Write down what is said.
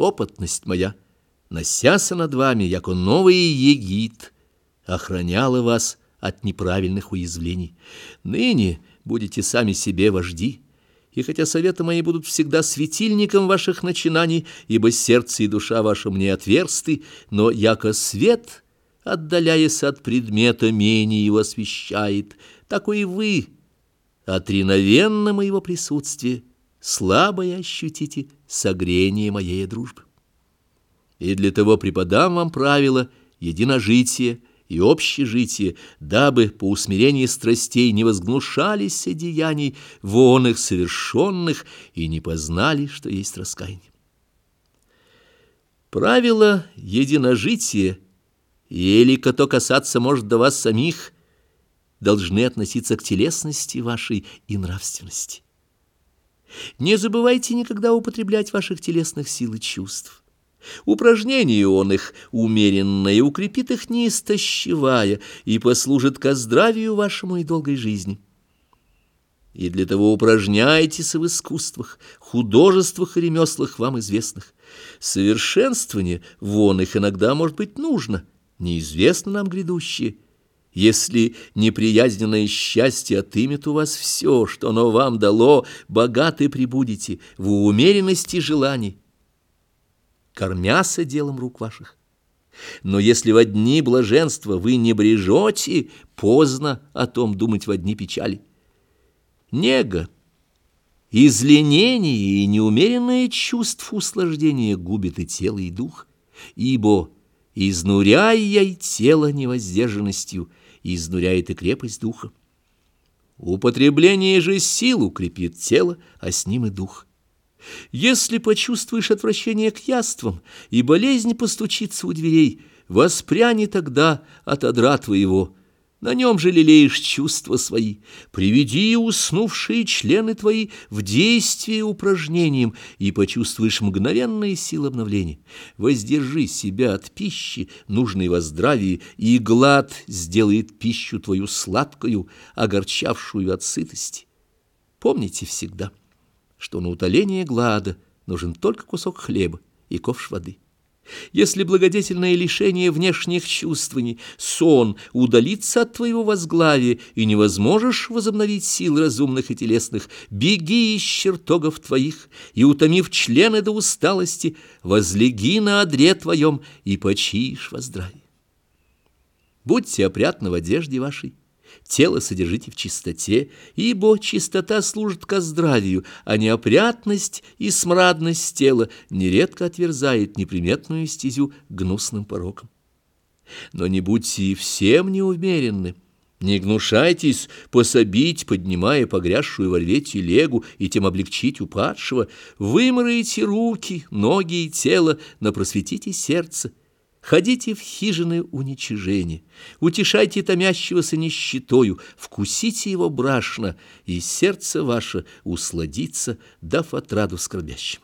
опытность моя, носяся над вами, яко новый егит, охраняла вас от неправильных уязвлений. Ныне будете сами себе вожди, и хотя советы мои будут всегда светильником ваших начинаний, ибо сердце и душа ваша мне отверсты, но яко свет, отдаляясь от предмета, менее его освещает, такой и вы, от реновенно моего присутствия, слабое ощутите согрение моей дружбы. И для того преподам вам правила единожития, и общежитие, дабы по усмирении страстей не возгнушались деяний вон их совершенных и не познали, что есть раскаяние. Правило единожития, или то касаться может до вас самих, должны относиться к телесности вашей и нравственности. Не забывайте никогда употреблять ваших телесных сил и чувств. Упражнение он их умеренное укрепит их не истощевая и послужит ко здравию вашему и долгой жизни. И для того упражняйтесь в искусствах, художествах и ремеслах вам известных. Совершенствование вон их иногда может быть нужно, неизвестно нам грядущее. Если неприязненное счастье отымет у вас все, что оно вам дало, богаты прибудете в умеренности желаний кормяся делом рук ваших. Но если в одни блаженства вы не брежете, поздно о том думать в одни печали. Нега, изленение и неумеренное чувств услаждения губит и тело, и дух, ибо, изнуряя тело невоздержанностью, изнуряет и крепость духа. Употребление же сил укрепит тело, а с ним и дух. Если почувствуешь отвращение к яствам, и болезнь постучится у дверей, воспряни тогда от одра твоего. На нем же лелеешь чувства свои. Приведи уснувшие члены твои в действие упражнением, и почувствуешь мгновенные силы обновления. Воздержи себя от пищи, нужной во здравии, и глад сделает пищу твою сладкую, огорчавшую от сытости. Помните всегда — что на утоление глада нужен только кусок хлеба и ковш воды. Если благодетельное лишение внешних чувствований, сон удалится от твоего возглавия, и не возможешь возобновить сил разумных и телесных, беги из чертогов твоих, и, утомив члены до усталости, возлеги на одре твоем и почиешь во здравии. Будьте опрятны в одежде вашей, тело содержите в чистоте, ибо чистота служит ко здравию, а неопрятность и смрадность тела нередко отверзает неприметную стезю гнусным пороком. Но не будьте и всем неумеренны, не гнушайтесь пособить, поднимая погрязшую во рве телегу и тем облегчить упадшего, вымройте руки, ноги и тело, но просветите сердце, Ходите в хижины уничижения, утешайте томящегося нищетою, вкусите его брашно, и сердце ваше усладится, дав отраду скорбящим.